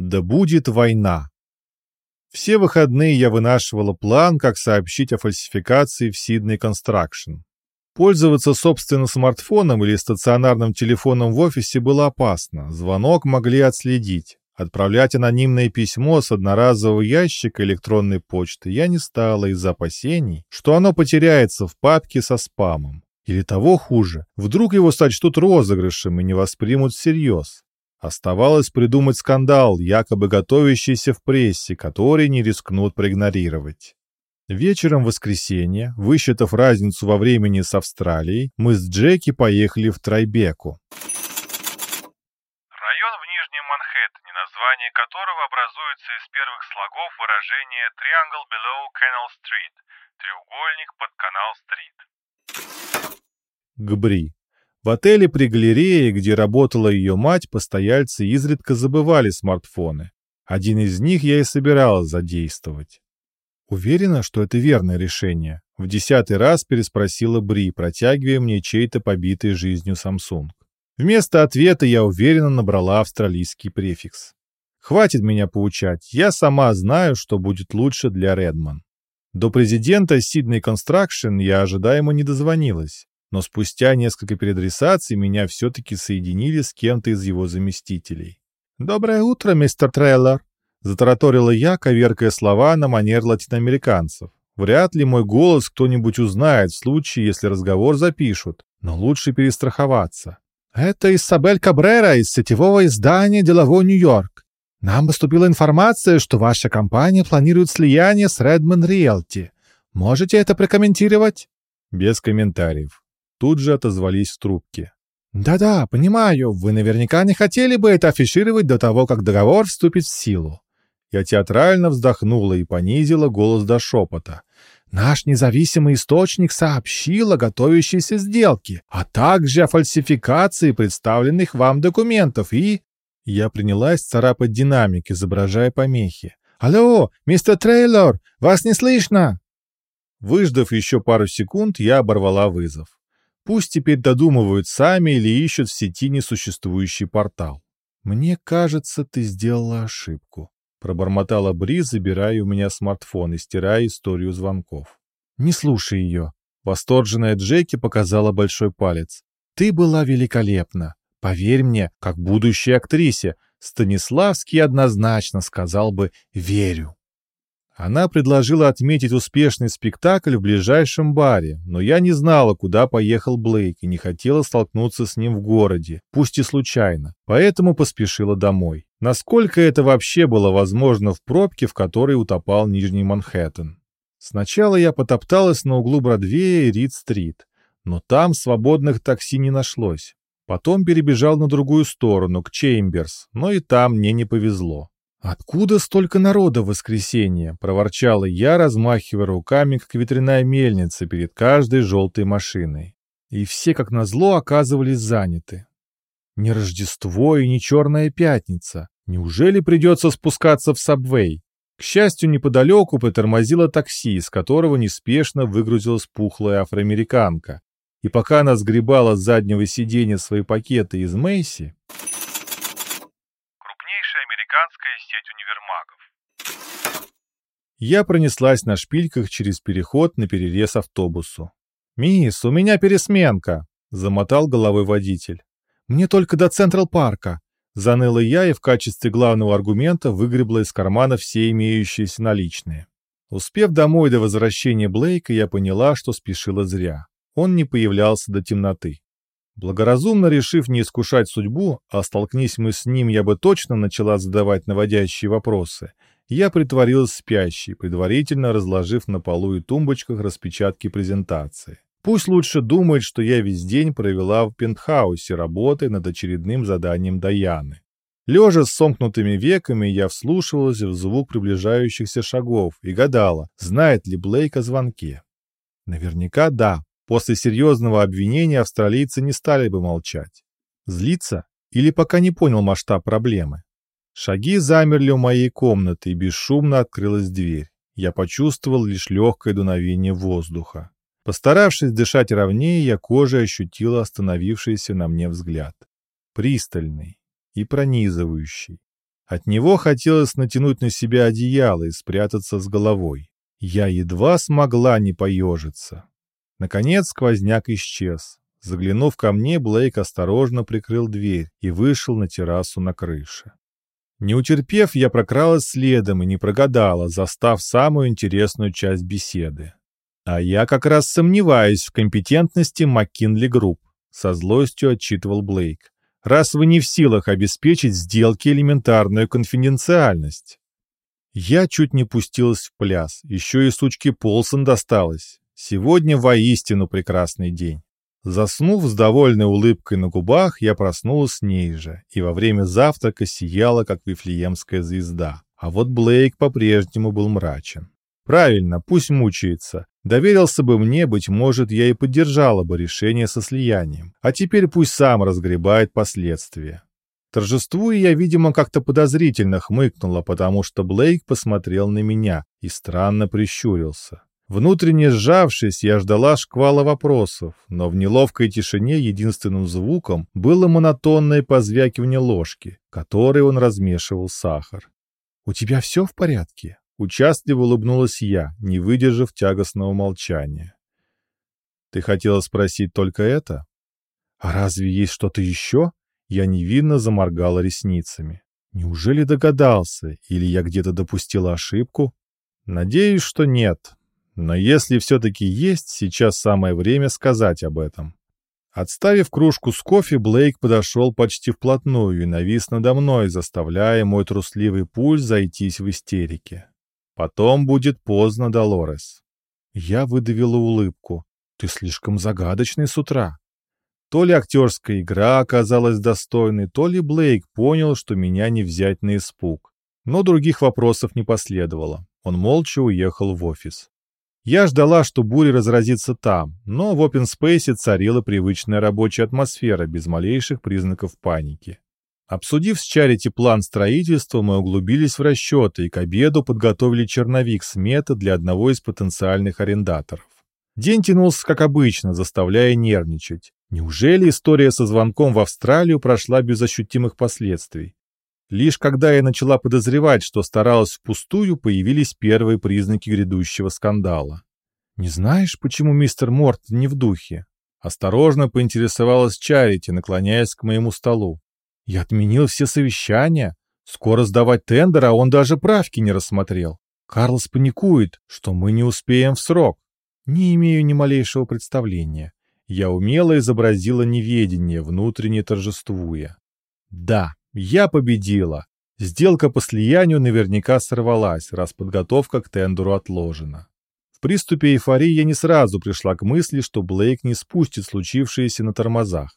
Да будет война. Все выходные я вынашивала план, как сообщить о фальсификации в Сиднey Construction. Пользоваться, собственно, смартфоном или стационарным телефоном в офисе было опасно. Звонок могли отследить. Отправлять анонимное письмо с одноразового ящика электронной почты я не стала из-за опасений, что оно потеряется в папке со спамом. Или того хуже, вдруг его сочтут розыгрышем и не воспримут всерьез. Оставалось придумать скандал, якобы готовящийся в прессе, который не рискнут проигнорировать. Вечером воскресенья, высчитав разницу во времени с Австралией, мы с Джеки поехали в Трайбеку. Район в Нижнем Манхэттене, название которого образуется из первых слогов выражения Triangle Below Canal Street, треугольник под Канал-стрит. Гбри. В отеле при галерее, где работала ее мать, постояльцы изредка забывали смартфоны. Один из них я и собиралась задействовать. Уверена, что это верное решение. В десятый раз переспросила Бри, протягивая мне чей-то побитый жизнью Samsung. Вместо ответа я уверенно набрала австралийский префикс. Хватит меня поучать, я сама знаю, что будет лучше для Редман. До президента Sydney Construction я ожидаемо не дозвонилась, но спустя несколько переадресаций меня все-таки соединили с кем-то из его заместителей. «Доброе утро, мистер Трейлор», Затараторила я, коверкая слова на манер латиноамериканцев. Вряд ли мой голос кто-нибудь узнает в случае, если разговор запишут, но лучше перестраховаться. «Это Исабель Кабрера из сетевого издания «Деловой Нью-Йорк». Нам поступила информация, что ваша компания планирует слияние с Redmond Realty. Можете это прокомментировать?» Без комментариев. Тут же отозвались в трубке. «Да-да, понимаю, вы наверняка не хотели бы это афишировать до того, как договор вступит в силу. Я театрально вздохнула и понизила голос до шепота. Наш независимый источник сообщил о готовящейся сделке, а также о фальсификации представленных вам документов и... Я принялась царапать динамик, изображая помехи. «Алло, мистер Трейлор, вас не слышно!» Выждав еще пару секунд, я оборвала вызов. Пусть теперь додумывают сами или ищут в сети несуществующий портал. «Мне кажется, ты сделала ошибку», Пробормотала Бри, забирая у меня смартфон и стирая историю звонков. «Не слушай ее!» Восторженная Джеки показала большой палец. «Ты была великолепна. Поверь мне, как будущей актрисе, Станиславский однозначно сказал бы «верю». Она предложила отметить успешный спектакль в ближайшем баре, но я не знала, куда поехал Блейк и не хотела столкнуться с ним в городе, пусть и случайно, поэтому поспешила домой. Насколько это вообще было возможно в пробке, в которой утопал Нижний Манхэттен? Сначала я потопталась на углу Бродвея и Рид-стрит, но там свободных такси не нашлось. Потом перебежал на другую сторону, к Чеймберс, но и там мне не повезло. «Откуда столько народа в воскресенье?» — проворчала я, размахивая руками, как ветряная мельница перед каждой желтой машиной. И все, как назло, оказывались заняты. Не Рождество и не Черная Пятница. Неужели придется спускаться в сабвей? К счастью, неподалеку притормозило такси, из которого неспешно выгрузилась пухлая афроамериканка. И пока она сгребала с заднего сиденья свои пакеты из Мэйси, американская сеть универмагов. Я пронеслась на шпильках через переход на перерез автобусу. «Мисс, у меня пересменка!» — замотал головой водитель. «Мне только до Централ-парка!» — заныла я и в качестве главного аргумента выгребла из кармана все имеющиеся наличные. Успев домой до возвращения Блейка, я поняла, что спешила зря. Он не появлялся до темноты. Благоразумно решив не искушать судьбу, а столкнись мы с ним, я бы точно начала задавать наводящие вопросы, я притворилась спящей, предварительно разложив на полу и тумбочках распечатки презентации. Пусть лучше думает, что я весь день провела в пентхаусе, работая над очередным заданием Даяны. Лежа с сомкнутыми веками, я вслушивалась в звук приближающихся шагов и гадала, знает ли Блейк о звонке. Наверняка да, После серьезного обвинения австралийцы не стали бы молчать. Злиться или пока не понял масштаб проблемы? Шаги замерли у моей комнаты, и бесшумно открылась дверь. Я почувствовал лишь легкое дуновение воздуха. Постаравшись дышать ровнее, я кожей ощутила остановившийся на мне взгляд. Пристальный и пронизывающий. От него хотелось натянуть на себя одеяло и спрятаться с головой. Я едва смогла не поежиться. Наконец сквозняк исчез. Заглянув ко мне, Блейк осторожно прикрыл дверь и вышел на террасу на крыше. Не утерпев, я прокралась следом и не прогадала, застав самую интересную часть беседы. А я как раз сомневаюсь в компетентности McKinley Group, со злостью отчитывал Блейк. Раз вы не в силах обеспечить сделке элементарную конфиденциальность. Я чуть не пустилась в пляс, еще и сучке Полсон досталось. Сегодня воистину прекрасный день. Заснув с довольной улыбкой на губах, я проснулась с ней же, и во время завтрака сияла, как вифлеемская звезда. А вот Блейк по-прежнему был мрачен. Правильно, пусть мучается. Доверился бы мне, быть может, я и поддержала бы решение со слиянием. А теперь пусть сам разгребает последствия. Торжествуя, я, видимо, как-то подозрительно хмыкнула, потому что Блейк посмотрел на меня и странно прищурился. Внутренне сжавшись, я ждала шквала вопросов, но в неловкой тишине единственным звуком было монотонное позвякивание ложки, которой он размешивал сахар. «У тебя все в порядке?» Участливо улыбнулась я, не выдержав тягостного молчания. «Ты хотела спросить только это?» «А разве есть что-то еще?» Я невинно заморгала ресницами. «Неужели догадался, или я где-то допустила ошибку?» «Надеюсь, что нет», но если все-таки есть, сейчас самое время сказать об этом. Отставив кружку с кофе, Блейк подошел почти вплотную и навис надо мной, заставляя мой трусливый пульс зайтись в истерике. Потом будет поздно, Долорес. Я выдавила улыбку. Ты слишком загадочный с утра. То ли актерская игра оказалась достойной, то ли Блейк понял, что меня не взять на испуг. Но других вопросов не последовало. Он молча уехал в офис. Я ждала, что буря разразится там, но в Open Space царила привычная рабочая атмосфера без малейших признаков паники. Обсудив с Чарити план строительства, мы углубились в расчеты и к обеду подготовили черновик сметы для одного из потенциальных арендаторов. День тянулся как обычно, заставляя нервничать. Неужели история со звонком в Австралию прошла без ощутимых последствий? Лишь когда я начала подозревать, что старалась впустую, появились первые признаки грядущего скандала. «Не знаешь, почему мистер Морт не в духе?» Осторожно поинтересовалась Чарити, наклоняясь к моему столу. «Я отменил все совещания. Скоро сдавать тендер, а он даже правки не рассмотрел. Карлс паникует, что мы не успеем в срок. Не имею ни малейшего представления. Я умело изобразила неведение, внутренне торжествуя. Да, я победила. Сделка по слиянию наверняка сорвалась, раз подготовка к тендеру отложена. В приступе эйфории я не сразу пришла к мысли, что Блейк не спустит случившееся на тормозах.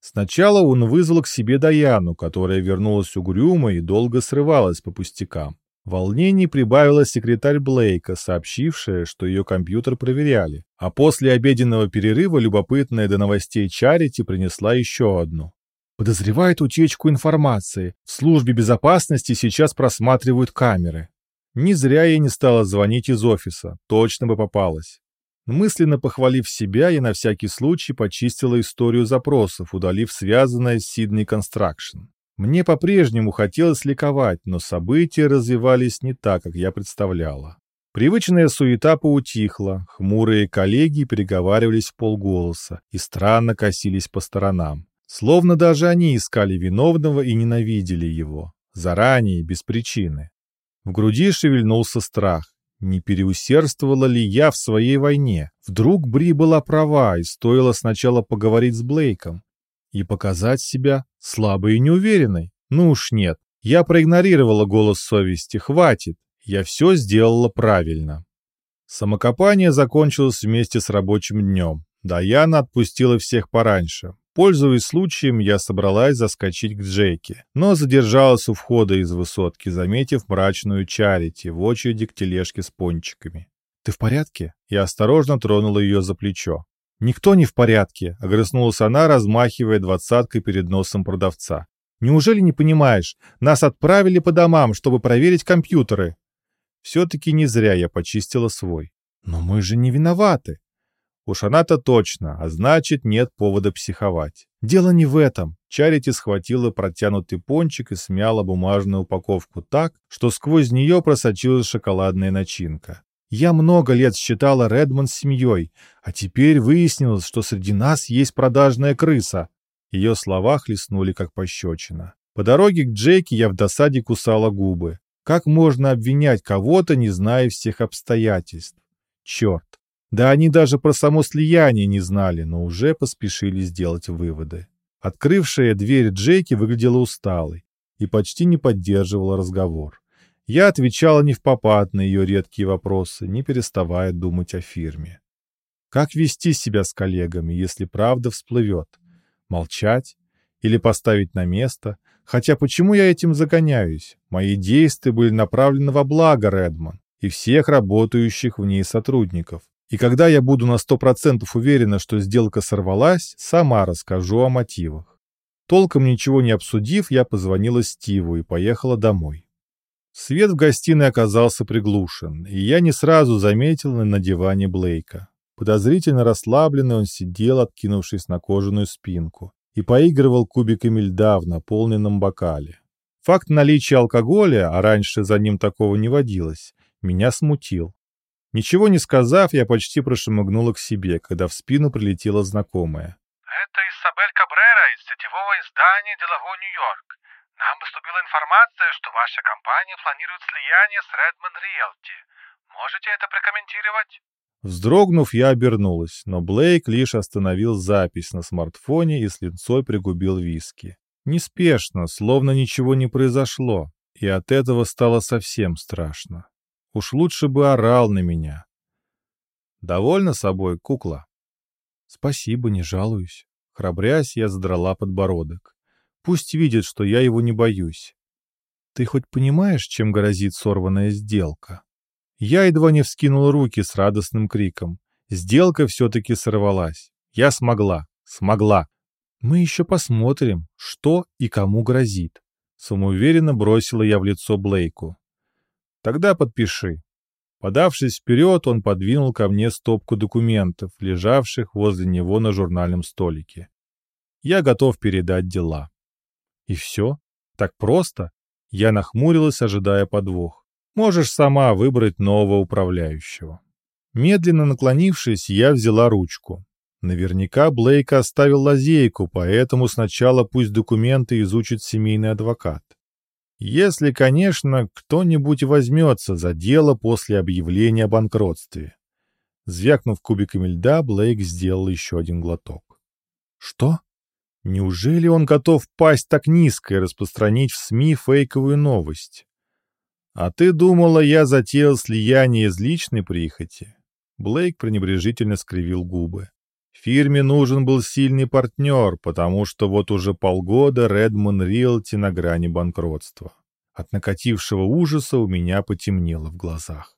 Сначала он вызвал к себе Даяну, которая вернулась угрюмо и долго срывалась по пустякам. Волнений прибавила секретарь Блейка, сообщившая, что ее компьютер проверяли, а после обеденного перерыва любопытная до новостей Чарити принесла еще одну. Подозревает утечку информации. В службе безопасности сейчас просматривают камеры. Не зря я не стала звонить из офиса. Точно бы попалась. Мысленно похвалив себя, я на всякий случай почистила историю запросов, удалив связанное с Sydney Construction. Мне по-прежнему хотелось ликовать, но события развивались не так, как я представляла. Привычная суета поутихла, хмурые коллеги переговаривались в полголоса и странно косились по сторонам. Словно даже они искали виновного и ненавидели его. Заранее, без причины. В груди шевельнулся страх. Не переусердствовала ли я в своей войне? Вдруг Бри была права, и стоило сначала поговорить с Блейком. И показать себя слабой и неуверенной? Ну уж нет. Я проигнорировала голос совести. Хватит. Я все сделала правильно. Самокопание закончилось вместе с рабочим днем. Даяна отпустила всех пораньше. Пользуясь случаем, я собралась заскочить к Джеке, но задержалась у входа из высотки, заметив мрачную Чарити в очереди к тележке с пончиками. «Ты в порядке?» Я осторожно тронула ее за плечо. «Никто не в порядке», — огрызнулась она, размахивая двадцаткой перед носом продавца. «Неужели не понимаешь? Нас отправили по домам, чтобы проверить компьютеры». Все-таки не зря я почистила свой. «Но мы же не виноваты». Уж она-то точно, а значит, нет повода психовать. Дело не в этом. Чарити схватила протянутый пончик и смяла бумажную упаковку так, что сквозь нее просочилась шоколадная начинка. Я много лет считала Редмонд семьей, а теперь выяснилось, что среди нас есть продажная крыса. Ее слова хлестнули как пощечина. По дороге к Джейке я в досаде кусала губы. Как можно обвинять кого-то, не зная всех обстоятельств? Черт. Да они даже про само слияние не знали, но уже поспешили сделать выводы. Открывшая дверь Джейки выглядела усталой и почти не поддерживала разговор. Я отвечала не в попад на ее редкие вопросы, не переставая думать о фирме. Как вести себя с коллегами, если правда всплывет? Молчать? Или поставить на место? Хотя почему я этим загоняюсь? Мои действия были направлены во благо Редман и всех работающих в ней сотрудников. И когда я буду на сто процентов уверена, что сделка сорвалась, сама расскажу о мотивах. Толком ничего не обсудив, я позвонила Стиву и поехала домой. Свет в гостиной оказался приглушен, и я не сразу заметил на диване Блейка. Подозрительно расслабленный он сидел, откинувшись на кожаную спинку, и поигрывал кубиками льда в наполненном бокале. Факт наличия алкоголя, а раньше за ним такого не водилось, меня смутил. Ничего не сказав, я почти прошмыгнула к себе, когда в спину прилетела знакомая. «Это Исабель Кабрера из сетевого издания «Деловой Нью-Йорк». Нам поступила информация, что ваша компания планирует слияние с Redmond Realty. Можете это прокомментировать?» Вздрогнув, я обернулась, но Блейк лишь остановил запись на смартфоне и с линцой пригубил виски. Неспешно, словно ничего не произошло, и от этого стало совсем страшно. Уж лучше бы орал на меня. Довольна собой, кукла? Спасибо, не жалуюсь. Храбрясь, я задрала подбородок. Пусть видит, что я его не боюсь. Ты хоть понимаешь, чем грозит сорванная сделка? Я едва не вскинул руки с радостным криком. Сделка все-таки сорвалась. Я смогла. Смогла. Мы еще посмотрим, что и кому грозит. Самоуверенно бросила я в лицо Блейку. Тогда подпиши. Подавшись вперед, он подвинул ко мне стопку документов, лежавших возле него на журнальном столике. Я готов передать дела. И все? Так просто? Я нахмурилась, ожидая подвох. Можешь сама выбрать нового управляющего. Медленно наклонившись, я взяла ручку. Наверняка Блейк оставил лазейку, поэтому сначала пусть документы изучит семейный адвокат. Если, конечно, кто-нибудь возьмется за дело после объявления о банкротстве. Звякнув кубиками льда, Блейк сделал еще один глоток. Что? Неужели он готов пасть так низко и распространить в СМИ фейковую новость? А ты думала, я затеял слияние из личной прихоти? Блейк пренебрежительно скривил губы. Фирме нужен был сильный партнер, потому что вот уже полгода Redmond Realty на грани банкротства. От накатившего ужаса у меня потемнело в глазах.